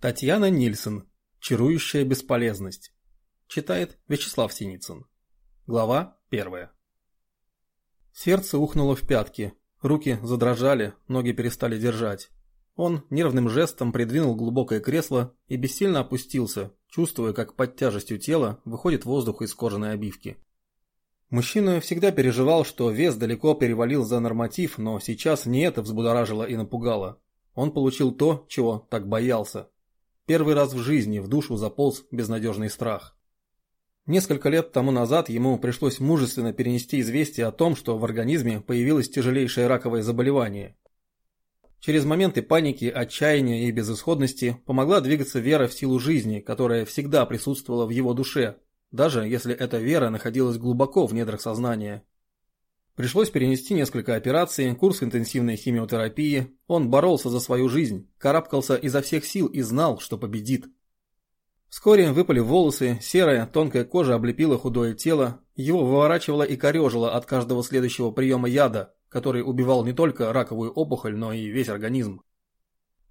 Татьяна Нильсон. Чарующая бесполезность. Читает Вячеслав Синицын. Глава первая. Сердце ухнуло в пятки, руки задрожали, ноги перестали держать. Он нервным жестом придвинул глубокое кресло и бессильно опустился, чувствуя, как под тяжестью тела выходит воздух из кожаной обивки. Мужчина всегда переживал, что вес далеко перевалил за норматив, но сейчас не это взбудоражило и напугало. Он получил то, чего так боялся Первый раз в жизни в душу заполз безнадежный страх. Несколько лет тому назад ему пришлось мужественно перенести известие о том, что в организме появилось тяжелейшее раковое заболевание. Через моменты паники, отчаяния и безысходности помогла двигаться вера в силу жизни, которая всегда присутствовала в его душе, даже если эта вера находилась глубоко в недрах сознания. Пришлось перенести несколько операций, курс интенсивной химиотерапии. Он боролся за свою жизнь, карабкался изо всех сил и знал, что победит. Вскоре выпали волосы, серая, тонкая кожа облепила худое тело, его выворачивало и корежило от каждого следующего приема яда, который убивал не только раковую опухоль, но и весь организм.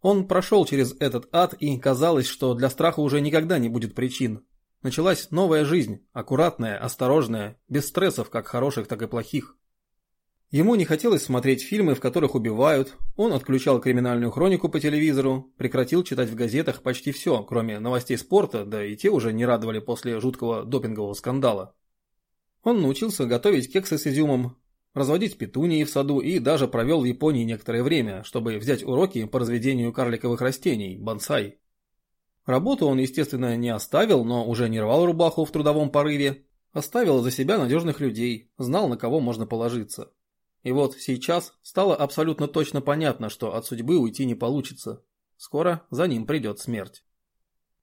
Он прошел через этот ад и казалось, что для страха уже никогда не будет причин. Началась новая жизнь, аккуратная, осторожная, без стрессов как хороших, так и плохих. Ему не хотелось смотреть фильмы, в которых убивают, он отключал криминальную хронику по телевизору, прекратил читать в газетах почти все, кроме новостей спорта, да и те уже не радовали после жуткого допингового скандала. Он научился готовить кексы с изюмом, разводить петунии в саду и даже провел в Японии некоторое время, чтобы взять уроки по разведению карликовых растений, бонсай. Работу он, естественно, не оставил, но уже не рвал рубаху в трудовом порыве, оставил за себя надежных людей, знал, на кого можно положиться. И вот сейчас стало абсолютно точно понятно, что от судьбы уйти не получится. Скоро за ним придет смерть.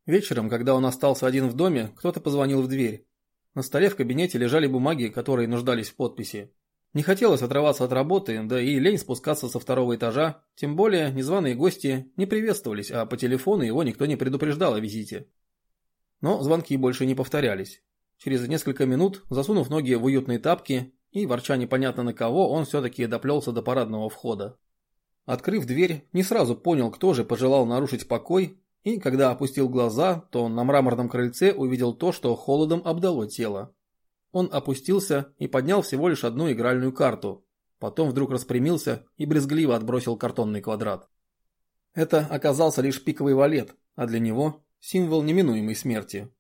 Вечером, когда он остался один в доме, кто-то позвонил в дверь. На столе в кабинете лежали бумаги, которые нуждались в подписи. Не хотелось отрываться от работы, да и лень спускаться со второго этажа, тем более незваные гости не приветствовались, а по телефону его никто не предупреждал о визите. Но звонки больше не повторялись. Через несколько минут, засунув ноги в уютные тапки, и, ворча непонятно на кого, он все-таки доплелся до парадного входа. Открыв дверь, не сразу понял, кто же пожелал нарушить покой, и когда опустил глаза, то на мраморном крыльце увидел то, что холодом обдало тело. Он опустился и поднял всего лишь одну игральную карту, потом вдруг распрямился и брезгливо отбросил картонный квадрат. Это оказался лишь пиковый валет, а для него символ неминуемой смерти.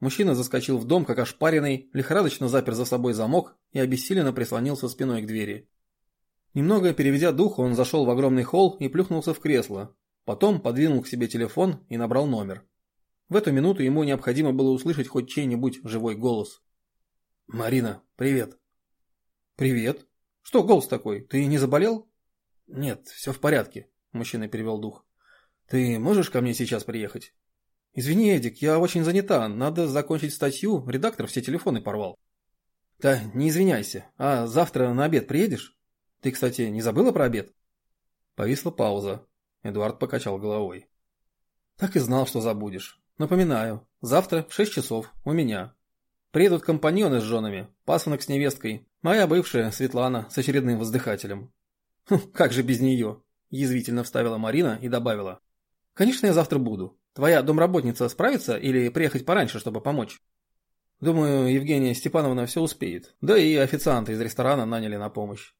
Мужчина заскочил в дом, как ошпаренный, лихорадочно запер за собой замок и обессиленно прислонился спиной к двери. Немного переведя дух, он зашел в огромный холл и плюхнулся в кресло. Потом подвинул к себе телефон и набрал номер. В эту минуту ему необходимо было услышать хоть чей-нибудь живой голос. «Марина, привет». «Привет. Что голос такой? Ты не заболел?» «Нет, все в порядке», – мужчина перевел дух. «Ты можешь ко мне сейчас приехать?» «Извини, Эдик, я очень занята. Надо закончить статью. Редактор все телефоны порвал». «Да не извиняйся. А завтра на обед приедешь? Ты, кстати, не забыла про обед?» Повисла пауза. Эдуард покачал головой. «Так и знал, что забудешь. Напоминаю, завтра в шесть часов у меня. Приедут компаньоны с женами, пасынок с невесткой, моя бывшая Светлана с очередным воздыхателем». «Хм, как же без нее?» – язвительно вставила Марина и добавила. «Конечно, я завтра буду. Твоя домработница справится или приехать пораньше, чтобы помочь? Думаю, Евгения Степановна все успеет. Да и официанта из ресторана наняли на помощь.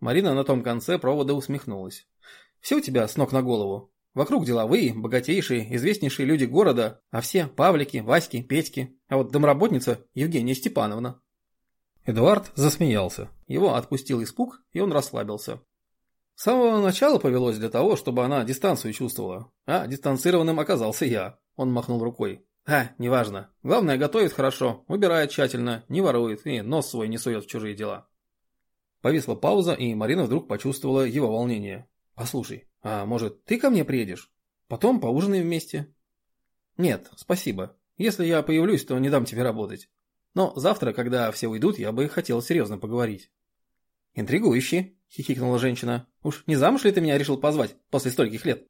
Марина на том конце провода усмехнулась. Все у тебя с ног на голову. Вокруг деловые, богатейшие, известнейшие люди города, а все Павлики, Васьки, Петьки. А вот домработница Евгения Степановна. Эдуард засмеялся. Его отпустил испуг, и он расслабился. С самого начала повелось для того, чтобы она дистанцию чувствовала. А дистанцированным оказался я. Он махнул рукой. А, неважно. Главное, готовит хорошо, убирает тщательно, не ворует и нос свой не сует в чужие дела. Повисла пауза, и Марина вдруг почувствовала его волнение. «Послушай, а может, ты ко мне приедешь? Потом поужинаем вместе?» «Нет, спасибо. Если я появлюсь, то не дам тебе работать. Но завтра, когда все уйдут, я бы хотел серьезно поговорить». «Интригующе», – хихикнула женщина. «Уж не замуж ли ты меня решил позвать после стольких лет?»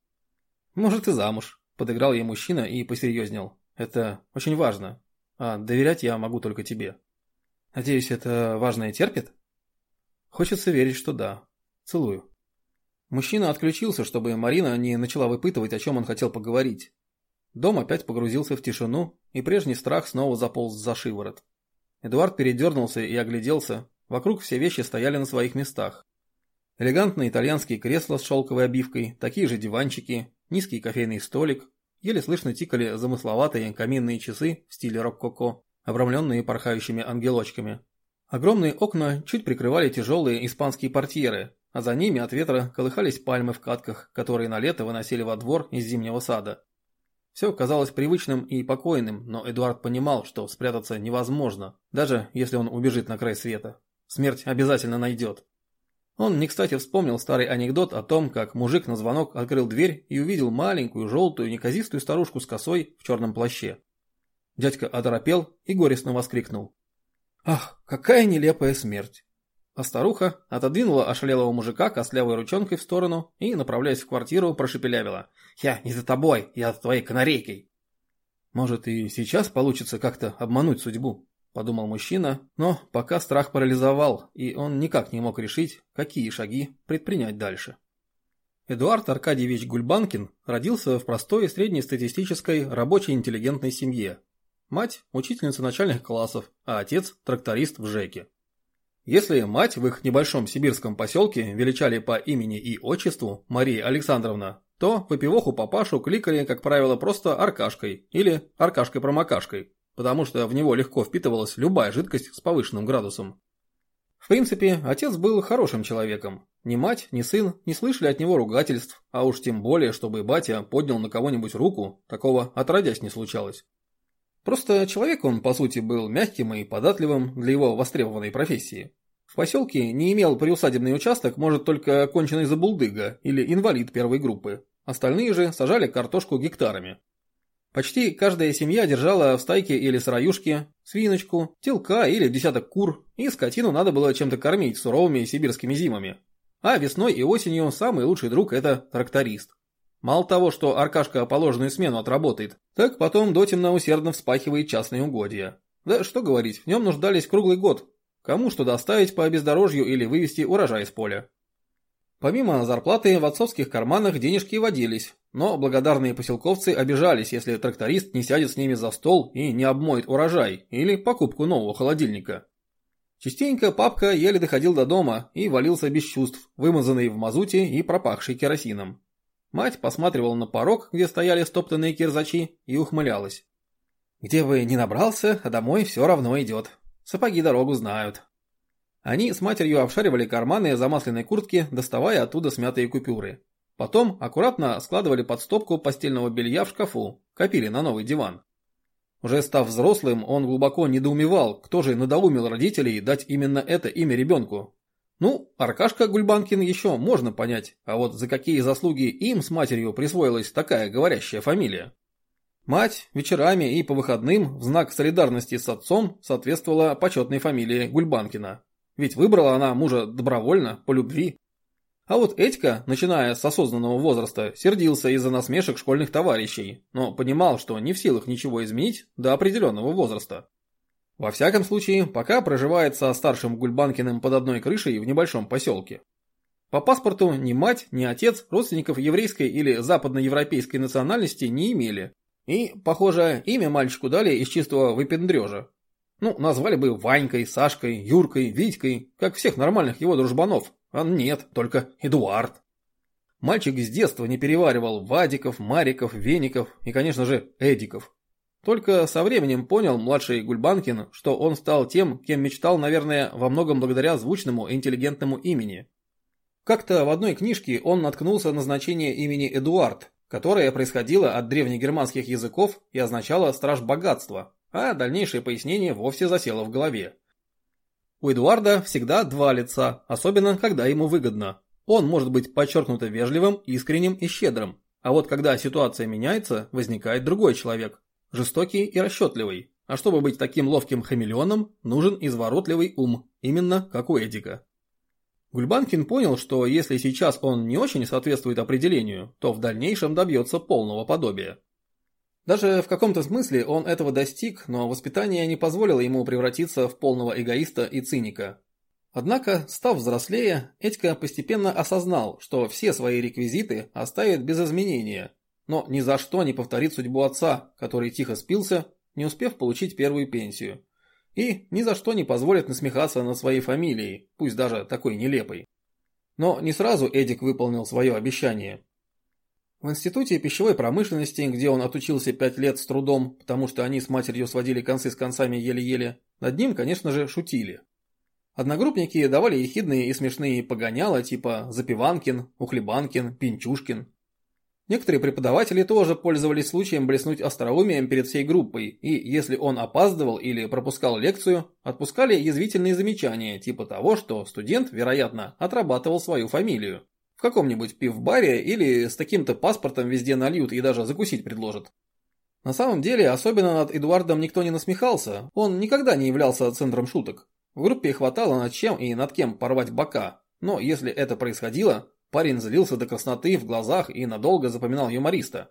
«Может, и замуж», – подыграл ей мужчина и посерьезнел. «Это очень важно. А доверять я могу только тебе». «Надеюсь, это важное терпит?» «Хочется верить, что да. Целую». Мужчина отключился, чтобы Марина не начала выпытывать, о чем он хотел поговорить. Дом опять погрузился в тишину, и прежний страх снова заполз за шиворот. Эдуард передернулся и огляделся. Вокруг все вещи стояли на своих местах. Элегантные итальянские кресла с шелковой обивкой, такие же диванчики, низкий кофейный столик, еле слышно тикали замысловатые каминные часы в стиле рококо, обрамленные порхающими ангелочками. Огромные окна чуть прикрывали тяжелые испанские портьеры, а за ними от ветра колыхались пальмы в катках, которые на лето выносили во двор из зимнего сада. Все казалось привычным и покойным, но Эдуард понимал, что спрятаться невозможно, даже если он убежит на край света. Смерть обязательно найдет. Он не кстати вспомнил старый анекдот о том, как мужик на звонок открыл дверь и увидел маленькую, желтую, неказистую старушку с косой в черном плаще. Дядька оторопел и горестно воскликнул. «Ах, какая нелепая смерть!» А старуха отодвинула ошалелого мужика костлявой ручонкой в сторону и, направляясь в квартиру, прошепелявила. «Я не за тобой, я за твоей канарейкой!» «Может, и сейчас получится как-то обмануть судьбу?» – подумал мужчина, но пока страх парализовал, и он никак не мог решить, какие шаги предпринять дальше. Эдуард Аркадьевич Гульбанкин родился в простой среднестатистической рабочей интеллигентной семье. Мать – учительница начальных классов, а отец – тракторист в ЖЭКе. Если мать в их небольшом сибирском поселке величали по имени и отчеству Мария Александровна, то выпивоху папашу кликали, как правило, просто Аркашкой или Аркашкой-промокашкой потому что в него легко впитывалась любая жидкость с повышенным градусом. В принципе, отец был хорошим человеком. Ни мать, ни сын не слышали от него ругательств, а уж тем более, чтобы батя поднял на кого-нибудь руку, такого отродясь не случалось. Просто человек он, по сути, был мягким и податливым для его востребованной профессии. В поселке не имел приусадебный участок, может, только конченый забулдыга или инвалид первой группы. Остальные же сажали картошку гектарами. Почти каждая семья держала в стайке или сыроюшке свиночку, телка или десяток кур, и скотину надо было чем-то кормить суровыми сибирскими зимами. А весной и осенью самый лучший друг – это тракторист. Мало того, что Аркашка положенную смену отработает, так потом дотемно усердно вспахивает частные угодья. Да что говорить, в нем нуждались круглый год. Кому что доставить по бездорожью или вывести урожай из поля. Помимо зарплаты в отцовских карманах денежки водились, но благодарные поселковцы обижались, если тракторист не сядет с ними за стол и не обмоет урожай или покупку нового холодильника. Частенько папка еле доходил до дома и валился без чувств, вымазанный в мазуте и пропахший керосином. Мать посматривала на порог, где стояли стоптанные кирзачи, и ухмылялась. «Где бы ни набрался, а домой все равно идет. Сапоги дорогу знают». Они с матерью обшаривали карманы замасленной куртки, доставая оттуда смятые купюры. Потом аккуратно складывали под стопку постельного белья в шкафу, копили на новый диван. Уже став взрослым, он глубоко недоумевал, кто же надоумил родителей дать именно это имя ребенку. Ну, Аркашка Гульбанкин еще можно понять, а вот за какие заслуги им с матерью присвоилась такая говорящая фамилия. Мать вечерами и по выходным в знак солидарности с отцом соответствовала почетной фамилии Гульбанкина. Ведь выбрала она мужа добровольно, по любви. А вот Этька, начиная с осознанного возраста, сердился из-за насмешек школьных товарищей, но понимал, что не в силах ничего изменить до определенного возраста. Во всяком случае, пока проживает со старшим Гульбанкиным под одной крышей в небольшом поселке. По паспорту ни мать, ни отец родственников еврейской или западноевропейской национальности не имели. И, похоже, имя мальчику дали из чистого выпендрежа. Ну, назвали бы Ванькой, Сашкой, Юркой, Витькой, как всех нормальных его дружбанов. А нет, только Эдуард. Мальчик с детства не переваривал Вадиков, Мариков, Веников и, конечно же, Эдиков. Только со временем понял младший Гульбанкин, что он стал тем, кем мечтал, наверное, во многом благодаря звучному и интеллигентному имени. Как-то в одной книжке он наткнулся на значение имени Эдуард, которое происходило от древнегерманских языков и означало «страж богатства», а дальнейшее пояснение вовсе засело в голове. У Эдуарда всегда два лица, особенно когда ему выгодно. Он может быть подчеркнуто вежливым, искренним и щедрым, а вот когда ситуация меняется, возникает другой человек, жестокий и расчетливый. А чтобы быть таким ловким хамелеоном, нужен изворотливый ум, именно как у Эдика. Гульбанкин понял, что если сейчас он не очень соответствует определению, то в дальнейшем добьется полного подобия. Даже в каком-то смысле он этого достиг, но воспитание не позволило ему превратиться в полного эгоиста и циника. Однако, став взрослее, Этька постепенно осознал, что все свои реквизиты оставит без изменения. но ни за что не повторит судьбу отца, который тихо спился, не успев получить первую пенсию. И ни за что не позволит насмехаться над своей фамилией, пусть даже такой нелепой. Но не сразу Эдик выполнил свое обещание. В институте пищевой промышленности, где он отучился пять лет с трудом, потому что они с матерью сводили концы с концами еле-еле, над ним, конечно же, шутили. Одногруппники давали ехидные и смешные погоняла типа Запиванкин, Ухлебанкин, Пинчушкин. Некоторые преподаватели тоже пользовались случаем блеснуть остроумием перед всей группой, и если он опаздывал или пропускал лекцию, отпускали язвительные замечания, типа того, что студент, вероятно, отрабатывал свою фамилию. В каком-нибудь пивбаре или с таким-то паспортом везде нальют и даже закусить предложат. На самом деле, особенно над Эдуардом никто не насмехался, он никогда не являлся центром шуток. В группе хватало над чем и над кем порвать бока, но если это происходило, Парень злился до красноты в глазах и надолго запоминал юмориста.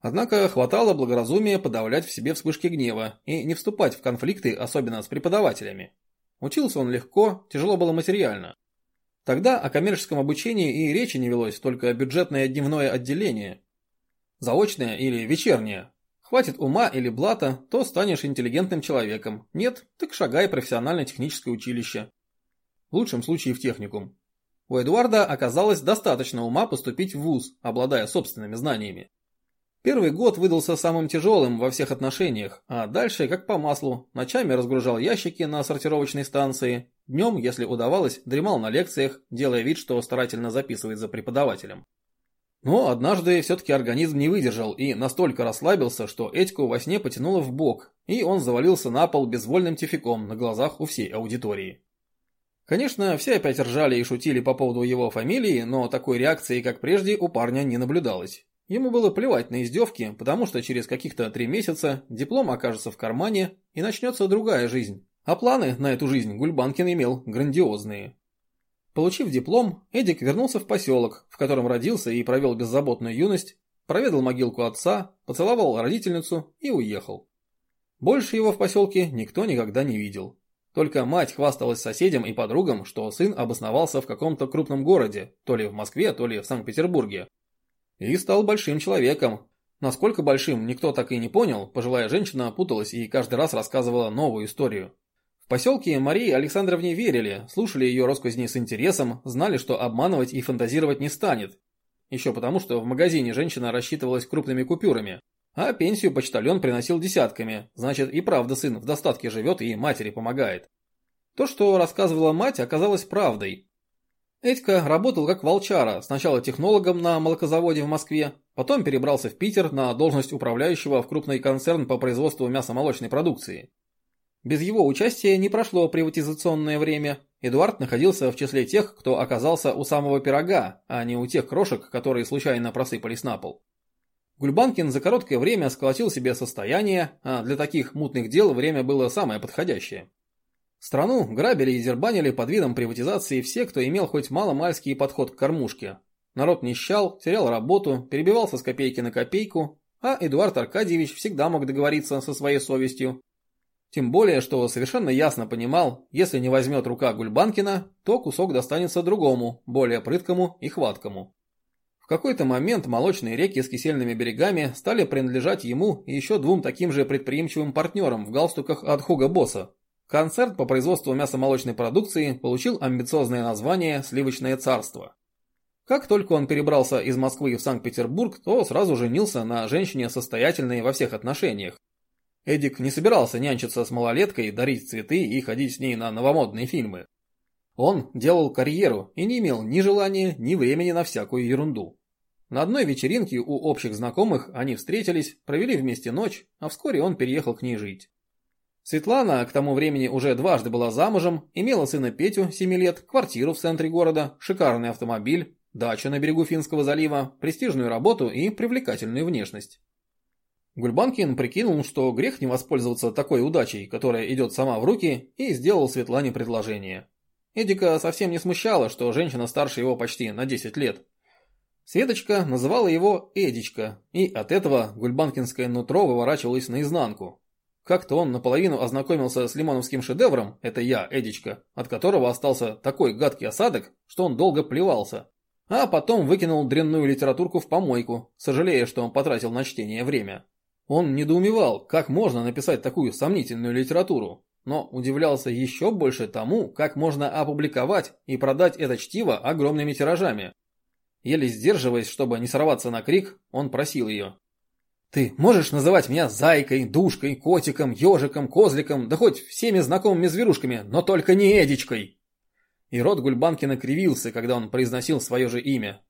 Однако хватало благоразумия подавлять в себе вспышки гнева и не вступать в конфликты, особенно с преподавателями. Учился он легко, тяжело было материально. Тогда о коммерческом обучении и речи не велось, только бюджетное дневное отделение. Заочное или вечернее. Хватит ума или блата, то станешь интеллигентным человеком. Нет, так шагай профессионально-техническое училище. В лучшем случае в техникум. У Эдуарда оказалось достаточно ума поступить в ВУЗ, обладая собственными знаниями. Первый год выдался самым тяжелым во всех отношениях, а дальше как по маслу. Ночами разгружал ящики на сортировочной станции, днем, если удавалось, дремал на лекциях, делая вид, что старательно записывает за преподавателем. Но однажды все-таки организм не выдержал и настолько расслабился, что Этьку во сне потянуло в бок, и он завалился на пол безвольным тификом на глазах у всей аудитории. Конечно, все опять ржали и шутили по поводу его фамилии, но такой реакции, как прежде, у парня не наблюдалось. Ему было плевать на издевки, потому что через каких-то три месяца диплом окажется в кармане и начнется другая жизнь. А планы на эту жизнь Гульбанкин имел грандиозные. Получив диплом, Эдик вернулся в поселок, в котором родился и провел беззаботную юность, проведал могилку отца, поцеловал родительницу и уехал. Больше его в поселке никто никогда не видел. Только мать хвасталась соседям и подругам, что сын обосновался в каком-то крупном городе, то ли в Москве, то ли в Санкт-Петербурге. И стал большим человеком. Насколько большим, никто так и не понял, пожилая женщина путалась и каждый раз рассказывала новую историю. Поселке Марии Александровне верили, слушали ее росказни с интересом, знали, что обманывать и фантазировать не станет. Еще потому, что в магазине женщина рассчитывалась крупными купюрами, а пенсию почтальон приносил десятками, значит и правда сын в достатке живет и матери помогает. То, что рассказывала мать, оказалось правдой. Этька работал как волчара, сначала технологом на молокозаводе в Москве, потом перебрался в Питер на должность управляющего в крупный концерн по производству мясомолочной продукции. Без его участия не прошло приватизационное время, Эдуард находился в числе тех, кто оказался у самого пирога, а не у тех крошек, которые случайно просыпались на пол. Гульбанкин за короткое время сколотил себе состояние, а для таких мутных дел время было самое подходящее. Страну грабили и дербанили под видом приватизации все, кто имел хоть мало-мальский подход к кормушке. Народ нищал, терял работу, перебивался с копейки на копейку, а Эдуард Аркадьевич всегда мог договориться со своей совестью. Тем более, что совершенно ясно понимал, если не возьмет рука Гульбанкина, то кусок достанется другому, более прыткому и хваткому какой-то момент молочные реки с кисельными берегами стали принадлежать ему и еще двум таким же предприимчивым партнерам в галстуках от Хуга Босса. Концерт по производству мясомолочной продукции получил амбициозное название «Сливочное царство». Как только он перебрался из Москвы в Санкт-Петербург, то сразу женился на женщине состоятельной во всех отношениях. Эдик не собирался нянчиться с малолеткой, дарить цветы и ходить с ней на новомодные фильмы. Он делал карьеру и не имел ни желания, ни времени на всякую ерунду. На одной вечеринке у общих знакомых они встретились, провели вместе ночь, а вскоре он переехал к ней жить. Светлана к тому времени уже дважды была замужем, имела сына Петю, 7 лет, квартиру в центре города, шикарный автомобиль, дачу на берегу Финского залива, престижную работу и привлекательную внешность. Гульбанкин прикинул, что грех не воспользоваться такой удачей, которая идет сама в руки, и сделал Светлане предложение. Эдика совсем не смущало, что женщина старше его почти на 10 лет. Светочка называла его Эдичка, и от этого гульбанкинское нутро выворачивалось наизнанку. Как-то он наполовину ознакомился с лимоновским шедевром «Это я, Эдичка», от которого остался такой гадкий осадок, что он долго плевался. а потом выкинул дрянную литературку в помойку, сожалея, что он потратил на чтение время. Он недоумевал, как можно написать такую сомнительную литературу, но удивлялся еще больше тому, как можно опубликовать и продать это чтиво огромными тиражами. Еле сдерживаясь, чтобы не сорваться на крик, он просил ее. «Ты можешь называть меня зайкой, душкой, котиком, ежиком, козликом, да хоть всеми знакомыми зверушками, но только не Эдичкой!» И рот Гульбанкина кривился, когда он произносил свое же имя.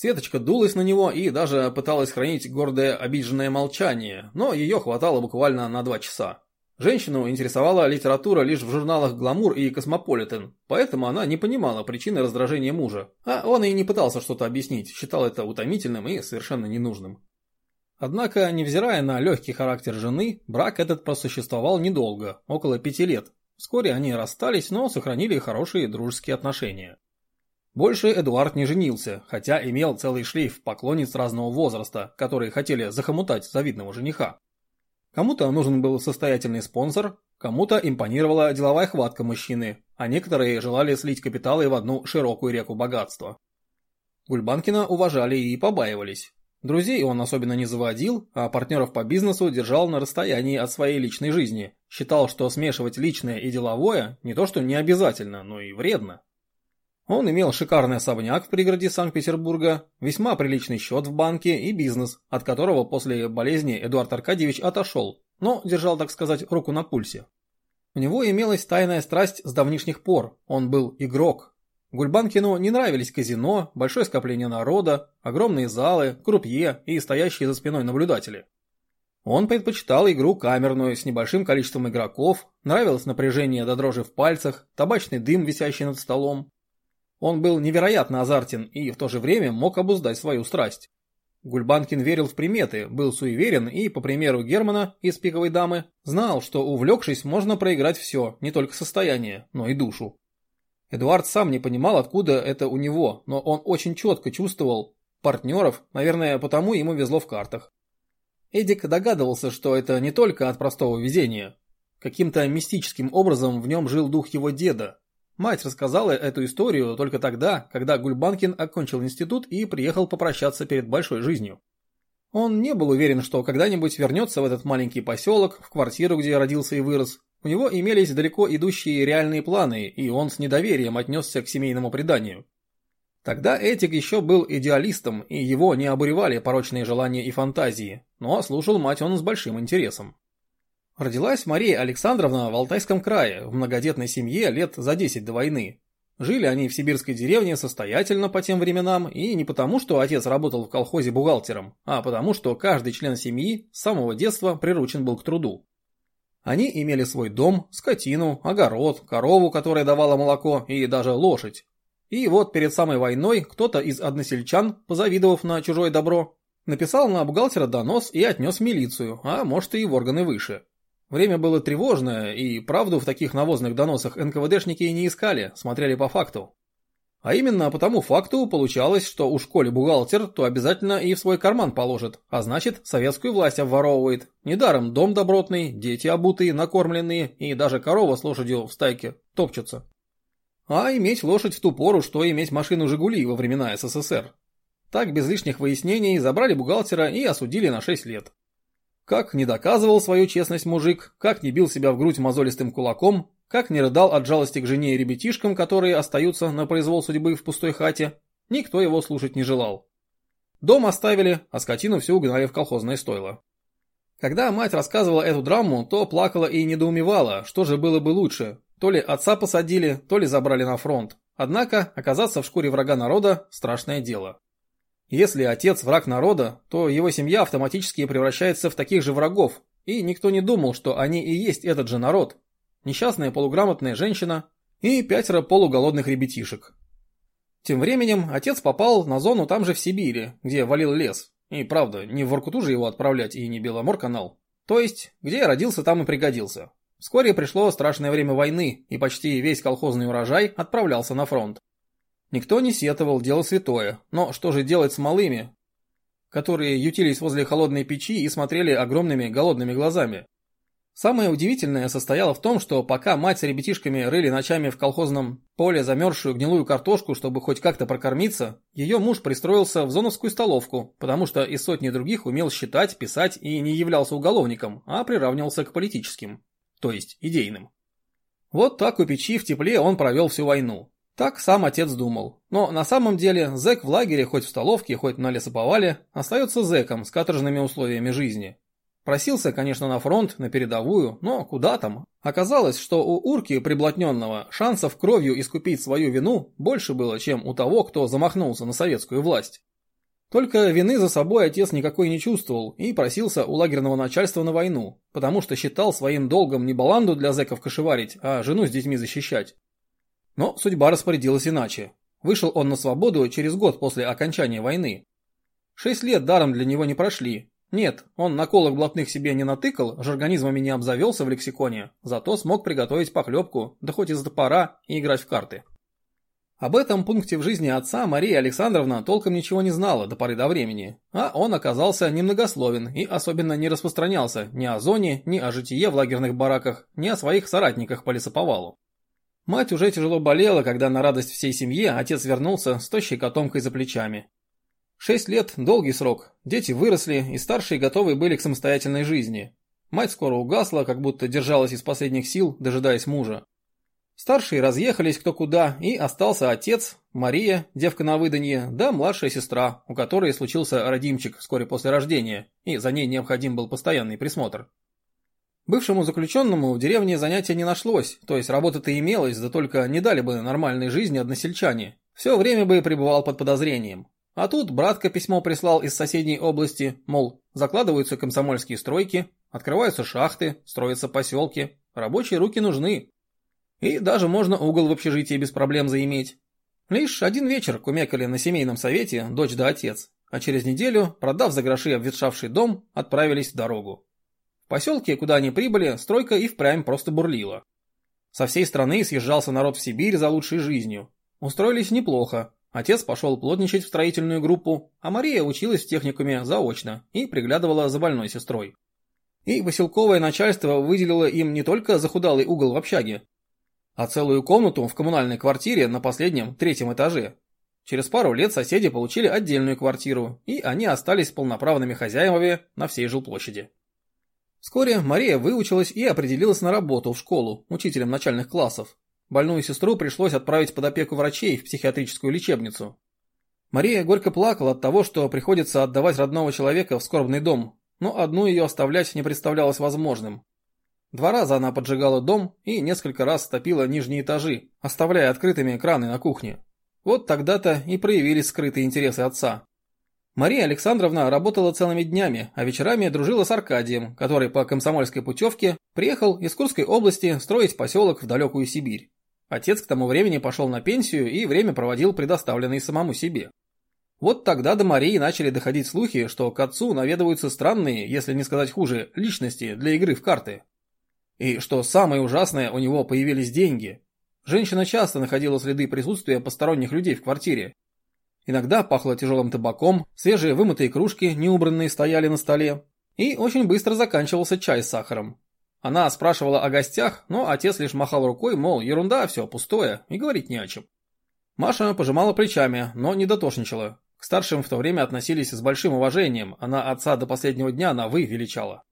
Светочка дулась на него и даже пыталась хранить гордое обиженное молчание, но ее хватало буквально на два часа. Женщину интересовала литература лишь в журналах «Гламур» и «Космополитен», поэтому она не понимала причины раздражения мужа, а он и не пытался что-то объяснить, считал это утомительным и совершенно ненужным. Однако, невзирая на легкий характер жены, брак этот просуществовал недолго, около пяти лет. Вскоре они расстались, но сохранили хорошие дружеские отношения. Больше Эдуард не женился, хотя имел целый шлейф поклонниц разного возраста, которые хотели захомутать завидного жениха. Кому-то нужен был состоятельный спонсор, кому-то импонировала деловая хватка мужчины, а некоторые желали слить капиталы в одну широкую реку богатства. Гульбанкина уважали и побаивались. Друзей он особенно не заводил, а партнеров по бизнесу держал на расстоянии от своей личной жизни. Считал, что смешивать личное и деловое не то что не обязательно, но и вредно. Он имел шикарный особняк в пригороде Санкт-Петербурга, весьма приличный счет в банке и бизнес, от которого после болезни Эдуард Аркадьевич отошел, но держал, так сказать, руку на пульсе. У него имелась тайная страсть с давнишних пор, он был игрок. Гульбанкину не нравились казино, большое скопление народа, огромные залы, крупье и стоящие за спиной наблюдатели. Он предпочитал игру камерную с небольшим количеством игроков, нравилось напряжение до дрожи в пальцах, табачный дым, висящий над столом, он был невероятно азартен и в то же время мог обуздать свою страсть. Гульбанкин верил в приметы, был суеверен и, по примеру Германа из «Пиковой дамы», знал, что увлекшись можно проиграть все, не только состояние, но и душу. Эдуард сам не понимал, откуда это у него, но он очень четко чувствовал партнеров, наверное, потому ему везло в картах. Эдик догадывался, что это не только от простого везения. Каким-то мистическим образом в нем жил дух его деда, Мать рассказала эту историю только тогда, когда Гульбанкин окончил институт и приехал попрощаться перед большой жизнью. Он не был уверен, что когда-нибудь вернется в этот маленький поселок, в квартиру, где родился и вырос. У него имелись далеко идущие реальные планы, и он с недоверием отнесся к семейному преданию. Тогда Этик еще был идеалистом, и его не обуревали порочные желания и фантазии, но слушал мать он с большим интересом. Родилась Мария Александровна в Алтайском крае, в многодетной семье лет за 10 до войны. Жили они в сибирской деревне состоятельно по тем временам, и не потому, что отец работал в колхозе бухгалтером, а потому, что каждый член семьи с самого детства приручен был к труду. Они имели свой дом, скотину, огород, корову, которая давала молоко, и даже лошадь. И вот перед самой войной кто-то из односельчан, позавидовав на чужое добро, написал на бухгалтера донос и отнес в милицию, а может и в органы выше. Время было тревожное, и правду в таких навозных доносах НКВДшники не искали, смотрели по факту. А именно по тому факту получалось, что у школе бухгалтер, то обязательно и в свой карман положит, а значит советскую власть обворовывает. Недаром дом добротный, дети обутые, накормленные и даже корова с лошадью в стайке топчутся. А иметь лошадь в ту пору, что иметь машину «Жигули» во времена СССР. Так без лишних выяснений забрали бухгалтера и осудили на 6 лет. Как не доказывал свою честность мужик, как не бил себя в грудь мозолистым кулаком, как не рыдал от жалости к жене и ребятишкам, которые остаются на произвол судьбы в пустой хате, никто его слушать не желал. Дом оставили, а скотину все угнали в колхозное стойло. Когда мать рассказывала эту драму, то плакала и недоумевала, что же было бы лучше, то ли отца посадили, то ли забрали на фронт. Однако оказаться в шкуре врага народа – страшное дело. Если отец враг народа, то его семья автоматически превращается в таких же врагов, и никто не думал, что они и есть этот же народ. Несчастная полуграмотная женщина и пятеро полуголодных ребятишек. Тем временем отец попал на зону там же в Сибири, где валил лес. И правда, не в Воркуту же его отправлять и не Беломор-канал. То есть, где я родился, там и пригодился. Вскоре пришло страшное время войны, и почти весь колхозный урожай отправлялся на фронт. Никто не сетовал, дело святое. Но что же делать с малыми, которые ютились возле холодной печи и смотрели огромными голодными глазами? Самое удивительное состояло в том, что пока мать с ребятишками рыли ночами в колхозном поле замерзшую гнилую картошку, чтобы хоть как-то прокормиться, ее муж пристроился в зоновскую столовку, потому что из сотни других умел считать, писать и не являлся уголовником, а приравнивался к политическим, то есть идейным. Вот так у печи в тепле он провел всю войну. Так сам отец думал. Но на самом деле зэк в лагере, хоть в столовке, хоть на лесоповале, остается зэком с каторжными условиями жизни. Просился, конечно, на фронт, на передовую, но куда там? Оказалось, что у урки приблотненного шансов кровью искупить свою вину больше было, чем у того, кто замахнулся на советскую власть. Только вины за собой отец никакой не чувствовал и просился у лагерного начальства на войну, потому что считал своим долгом не баланду для зэков кошеварить, а жену с детьми защищать. Но судьба распорядилась иначе. Вышел он на свободу через год после окончания войны. Шесть лет даром для него не прошли, нет, он наколок блатных себе не натыкал, жаргонизмами не обзавелся в лексиконе, зато смог приготовить похлебку, да хоть из топора, и играть в карты. Об этом пункте в жизни отца Мария Александровна толком ничего не знала до поры до времени, а он оказался немногословен и особенно не распространялся ни о зоне, ни о житие в лагерных бараках, ни о своих соратниках по лесоповалу. Мать уже тяжело болела, когда на радость всей семье отец вернулся с тощей котомкой за плечами. Шесть лет – долгий срок. Дети выросли, и старшие готовы были к самостоятельной жизни. Мать скоро угасла, как будто держалась из последних сил, дожидаясь мужа. Старшие разъехались кто куда, и остался отец, Мария, девка на выданье, да младшая сестра, у которой случился родимчик вскоре после рождения, и за ней необходим был постоянный присмотр. Бывшему заключенному в деревне занятия не нашлось, то есть работа-то имелась, да только не дали бы нормальной жизни односельчане. Все время бы пребывал под подозрением. А тут братка письмо прислал из соседней области, мол, закладываются комсомольские стройки, открываются шахты, строятся поселки, рабочие руки нужны. И даже можно угол в общежитии без проблем заиметь. Лишь один вечер кумекали на семейном совете дочь да отец, а через неделю, продав за гроши обветшавший дом, отправились в дорогу. В поселке, куда они прибыли, стройка и впрямь просто бурлила. Со всей страны съезжался народ в Сибирь за лучшей жизнью. Устроились неплохо, Отец пошел плотничать в строительную группу, а Мария училась в техникуме заочно и приглядывала за больной сестрой. И поселковое начальство выделило им не только захудалый угол в общаге, а целую комнату в коммунальной квартире на последнем, третьем этаже. Через пару лет соседи получили отдельную квартиру, и они остались полноправными хозяевами на всей жилплощади. Вскоре Мария выучилась и определилась на работу в школу, учителем начальных классов, Больную сестру пришлось отправить под опеку врачей в психиатрическую лечебницу. Мария горько плакала от того, что приходится отдавать родного человека в скорбный дом, но одну ее оставлять не представлялось возможным. Два раза она поджигала дом и несколько раз топила нижние этажи, оставляя открытыми краны на кухне. Вот тогда-то и проявились скрытые интересы отца. Мария Александровна работала целыми днями, а вечерами дружила с Аркадием, который по комсомольской путевке приехал из Курской области строить поселок в далекую Сибирь. Отец к тому времени пошел на пенсию и время проводил предоставленный самому себе. Вот тогда до Марии начали доходить слухи, что к отцу наведываются странные, если не сказать хуже, личности для игры в карты. И что самое ужасное, у него появились деньги. Женщина часто находила следы присутствия посторонних людей в квартире. Иногда пахло тяжелым табаком, свежие вымытые кружки, неубранные, стояли на столе. И очень быстро заканчивался чай с сахаром. Она спрашивала о гостях, но отец лишь махал рукой, мол, ерунда, все пустое, и говорить не о чем. Маша пожимала плечами, но не дотошничала. К старшим в то время относились с большим уважением, она отца до последнего дня на «вы» величала.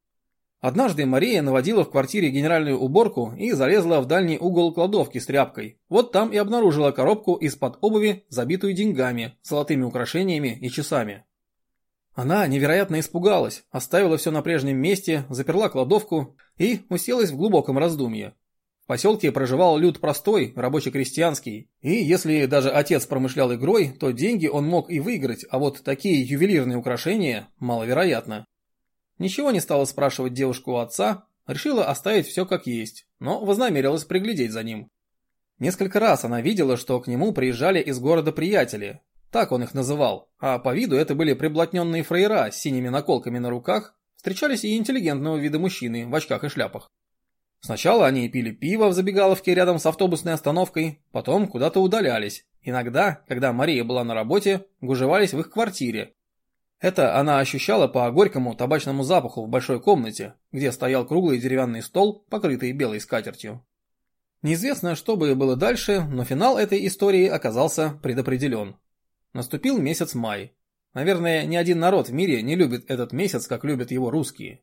Однажды Мария наводила в квартире генеральную уборку и залезла в дальний угол кладовки с тряпкой. Вот там и обнаружила коробку из-под обуви, забитую деньгами, золотыми украшениями и часами. Она невероятно испугалась, оставила все на прежнем месте, заперла кладовку и уселась в глубоком раздумье. В поселке проживал люд простой, рабоче-крестьянский, и если даже отец промышлял игрой, то деньги он мог и выиграть, а вот такие ювелирные украшения маловероятно. Ничего не стала спрашивать девушку у отца, решила оставить все как есть, но вознамерилась приглядеть за ним. Несколько раз она видела, что к нему приезжали из города приятели, так он их называл, а по виду это были приблотненные фрейра с синими наколками на руках, встречались и интеллигентного вида мужчины в очках и шляпах. Сначала они пили пиво в забегаловке рядом с автобусной остановкой, потом куда-то удалялись. Иногда, когда Мария была на работе, гужевались в их квартире. Это она ощущала по горькому табачному запаху в большой комнате, где стоял круглый деревянный стол, покрытый белой скатертью. Неизвестно, что бы было дальше, но финал этой истории оказался предопределен. Наступил месяц май. Наверное, ни один народ в мире не любит этот месяц, как любят его русские.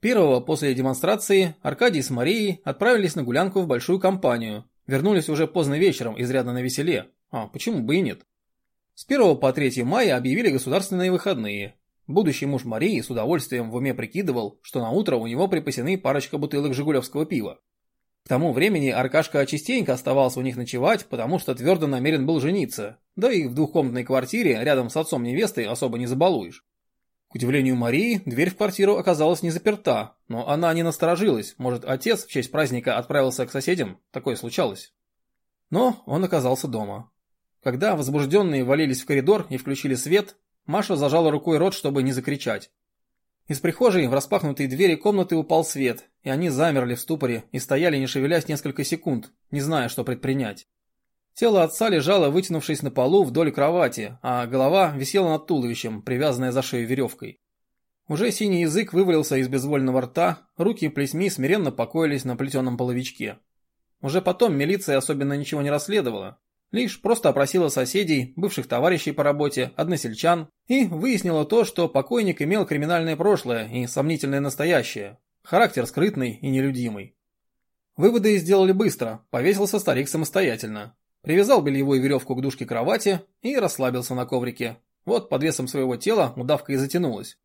Первого после демонстрации Аркадий с Марией отправились на гулянку в большую компанию. Вернулись уже поздно вечером, изрядно на веселе. А, почему бы и нет? С 1 по 3 мая объявили государственные выходные. Будущий муж Марии с удовольствием в уме прикидывал, что на утро у него припасены парочка бутылок жигулевского пива. К тому времени Аркашка частенько оставался у них ночевать, потому что твердо намерен был жениться, да и в двухкомнатной квартире рядом с отцом невесты особо не забалуешь. К удивлению Марии, дверь в квартиру оказалась не заперта, но она не насторожилась, может отец в честь праздника отправился к соседям, такое случалось. Но он оказался дома. Когда возбужденные валились в коридор и включили свет, Маша зажала рукой рот, чтобы не закричать. Из прихожей в распахнутые двери комнаты упал свет, и они замерли в ступоре и стояли, не шевелясь несколько секунд, не зная, что предпринять. Тело отца лежало, вытянувшись на полу вдоль кровати, а голова висела над туловищем, привязанная за шею веревкой. Уже синий язык вывалился из безвольного рта, руки плесьми смиренно покоились на плетеном половичке. Уже потом милиция особенно ничего не расследовала, Лишь просто опросила соседей, бывших товарищей по работе, односельчан и выяснила то, что покойник имел криминальное прошлое и сомнительное настоящее, характер скрытный и нелюдимый. Выводы сделали быстро, повесился старик самостоятельно. Привязал бельевую веревку к дужке кровати и расслабился на коврике. Вот под весом своего тела удавка и затянулась.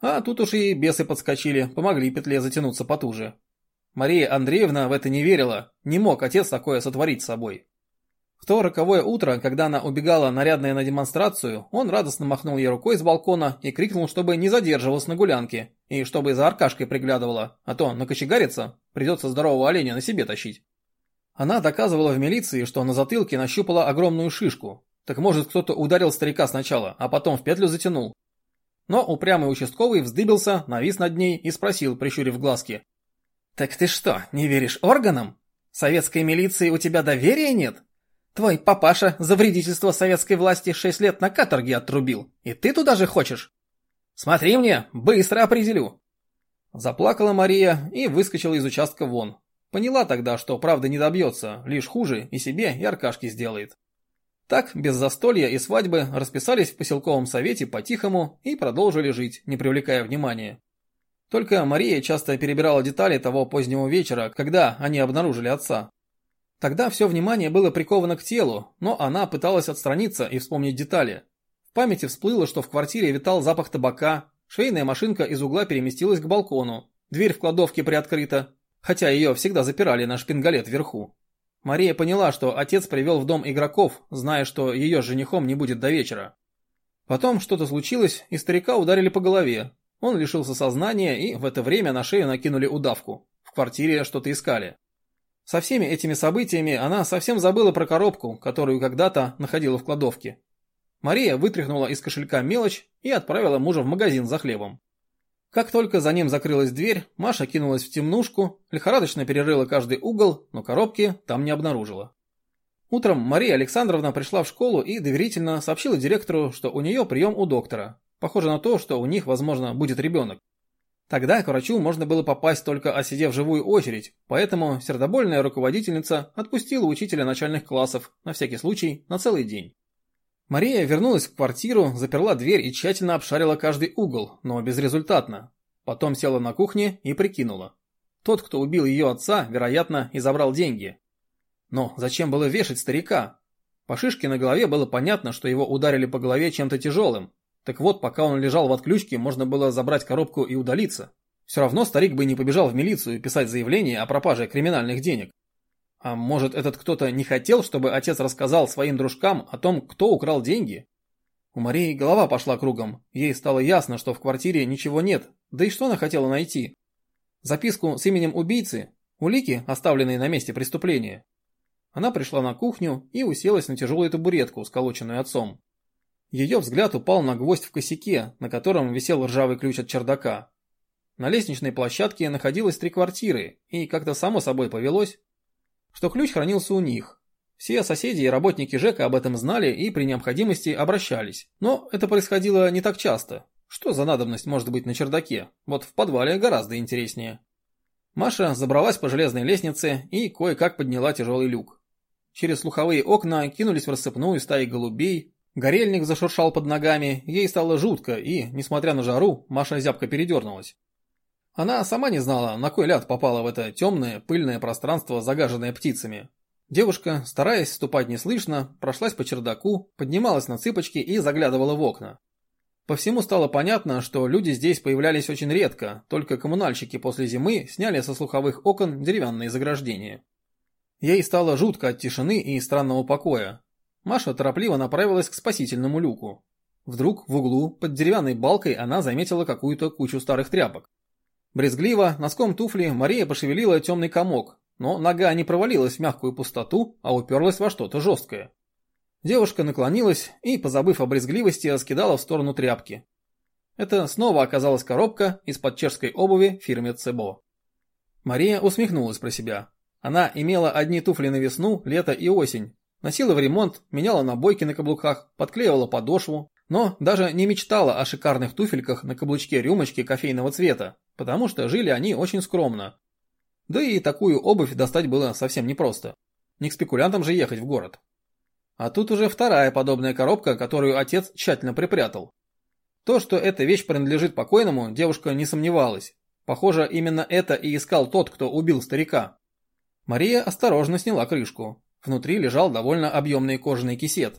А тут уж и бесы подскочили, помогли петле затянуться потуже. Мария Андреевна в это не верила, не мог отец такое сотворить с собой. В то роковое утро, когда она убегала нарядная на демонстрацию, он радостно махнул ей рукой с балкона и крикнул, чтобы не задерживалась на гулянке, и чтобы за Аркашкой приглядывала, а то накочегарится, придется здорового оленя на себе тащить. Она доказывала в милиции, что на затылке нащупала огромную шишку. Так может кто-то ударил старика сначала, а потом в петлю затянул. Но упрямый участковый вздыбился, навис над ней и спросил, прищурив глазки. «Так ты что, не веришь органам? Советской милиции у тебя доверия нет?» Твой папаша за вредительство советской власти шесть лет на каторге отрубил, и ты туда же хочешь? Смотри мне, быстро определю. Заплакала Мария и выскочила из участка вон. Поняла тогда, что правда не добьется, лишь хуже и себе, и Аркашке сделает. Так, без застолья и свадьбы, расписались в поселковом совете по-тихому и продолжили жить, не привлекая внимания. Только Мария часто перебирала детали того позднего вечера, когда они обнаружили отца. Тогда все внимание было приковано к телу, но она пыталась отстраниться и вспомнить детали. В памяти всплыло, что в квартире витал запах табака, швейная машинка из угла переместилась к балкону, дверь в кладовке приоткрыта, хотя ее всегда запирали на шпингалет вверху. Мария поняла, что отец привел в дом игроков, зная, что ее женихом не будет до вечера. Потом что-то случилось, и старика ударили по голове. Он лишился сознания, и в это время на шею накинули удавку. В квартире что-то искали. Со всеми этими событиями она совсем забыла про коробку, которую когда-то находила в кладовке. Мария вытряхнула из кошелька мелочь и отправила мужа в магазин за хлебом. Как только за ним закрылась дверь, Маша кинулась в темнушку, лихорадочно перерыла каждый угол, но коробки там не обнаружила. Утром Мария Александровна пришла в школу и доверительно сообщила директору, что у нее прием у доктора. Похоже на то, что у них, возможно, будет ребенок. Тогда к врачу можно было попасть только осидев живую очередь, поэтому сердобольная руководительница отпустила учителя начальных классов, на всякий случай, на целый день. Мария вернулась в квартиру, заперла дверь и тщательно обшарила каждый угол, но безрезультатно. Потом села на кухне и прикинула. Тот, кто убил ее отца, вероятно, и забрал деньги. Но зачем было вешать старика? По шишке на голове было понятно, что его ударили по голове чем-то тяжелым, так вот, пока он лежал в отключке, можно было забрать коробку и удалиться. Все равно старик бы не побежал в милицию писать заявление о пропаже криминальных денег. А может, этот кто-то не хотел, чтобы отец рассказал своим дружкам о том, кто украл деньги? У Марии голова пошла кругом. Ей стало ясно, что в квартире ничего нет. Да и что она хотела найти? Записку с именем убийцы? Улики, оставленные на месте преступления? Она пришла на кухню и уселась на тяжелую табуретку, сколоченную отцом. Ее взгляд упал на гвоздь в косяке, на котором висел ржавый ключ от чердака. На лестничной площадке находилось три квартиры, и как-то само собой повелось, что ключ хранился у них. Все соседи и работники ЖЭКа об этом знали и при необходимости обращались. Но это происходило не так часто. Что за надобность может быть на чердаке? Вот в подвале гораздо интереснее. Маша забралась по железной лестнице и кое-как подняла тяжелый люк. Через слуховые окна кинулись в рассыпную стаи голубей, горельник зашуршал под ногами, ей стало жутко, и, несмотря на жару, Маша зябко передернулась. Она сама не знала, на кой ляд попала в это темное, пыльное пространство, загаженное птицами. Девушка, стараясь ступать неслышно, прошлась по чердаку, поднималась на цыпочки и заглядывала в окна. По всему стало понятно, что люди здесь появлялись очень редко, только коммунальщики после зимы сняли со слуховых окон деревянные заграждения. Ей стало жутко от тишины и странного покоя. Маша торопливо направилась к спасительному люку. Вдруг в углу, под деревянной балкой, она заметила какую-то кучу старых тряпок. Брезгливо, носком туфли, Мария пошевелила темный комок, но нога не провалилась в мягкую пустоту, а уперлась во что-то жесткое. Девушка наклонилась и, позабыв о брезгливости, раскидала в сторону тряпки. Это снова оказалась коробка из-под чешской обуви фирмы Цебо. Мария усмехнулась про себя. Она имела одни туфли на весну, лето и осень. Носила в ремонт, меняла набойки на каблуках, подклеивала подошву, но даже не мечтала о шикарных туфельках на каблучке рюмочки кофейного цвета, потому что жили они очень скромно. Да и такую обувь достать было совсем непросто. Не к спекулянтам же ехать в город. А тут уже вторая подобная коробка, которую отец тщательно припрятал. То, что эта вещь принадлежит покойному, девушка не сомневалась. Похоже, именно это и искал тот, кто убил старика. Мария осторожно сняла крышку. Внутри лежал довольно объемный кожаный кисет.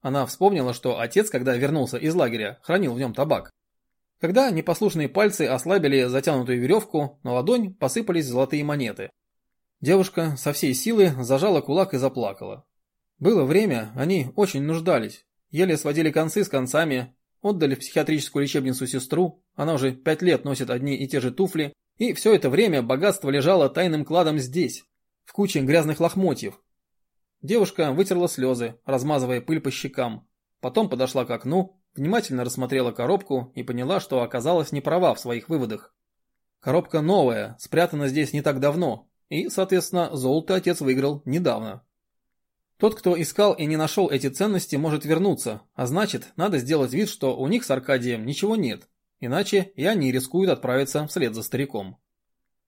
Она вспомнила, что отец, когда вернулся из лагеря, хранил в нем табак. Когда непослушные пальцы ослабили затянутую веревку, на ладонь посыпались золотые монеты. Девушка со всей силы зажала кулак и заплакала. Было время, они очень нуждались, еле сводили концы с концами, отдали в психиатрическую лечебницу сестру, она уже пять лет носит одни и те же туфли, и все это время богатство лежало тайным кладом здесь, в куче грязных лохмотьев. Девушка вытерла слезы, размазывая пыль по щекам. Потом подошла к окну, внимательно рассмотрела коробку и поняла, что оказалась не права в своих выводах. Коробка новая, спрятана здесь не так давно, и, соответственно, золото отец выиграл недавно. Тот, кто искал и не нашел эти ценности, может вернуться, а значит, надо сделать вид, что у них с Аркадием ничего нет, иначе и они рискуют отправиться вслед за стариком.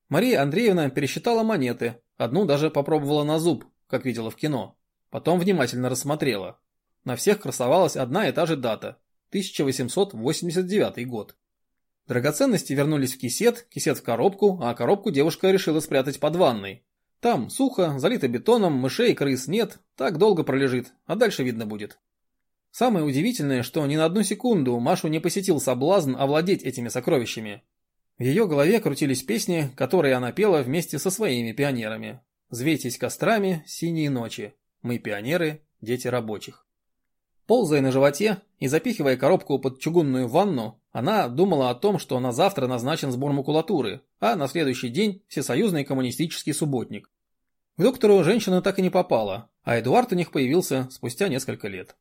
Мария Андреевна пересчитала монеты, одну даже попробовала на зуб, как видела в кино. Потом внимательно рассмотрела. На всех красовалась одна и та же дата – 1889 год. Драгоценности вернулись в кисет, кисет в коробку, а коробку девушка решила спрятать под ванной, там сухо, залито бетоном, мышей и крыс нет, так долго пролежит, а дальше видно будет. Самое удивительное, что ни на одну секунду Машу не посетил соблазн овладеть этими сокровищами. В ее голове крутились песни, которые она пела вместе со своими пионерами. «Звейтесь кострами, синие ночи. Мы пионеры, дети рабочих». Ползая на животе и запихивая коробку под чугунную ванну, она думала о том, что на завтра назначен сбор макулатуры, а на следующий день – всесоюзный коммунистический субботник. К доктору женщина так и не попала, а Эдуард у них появился спустя несколько лет.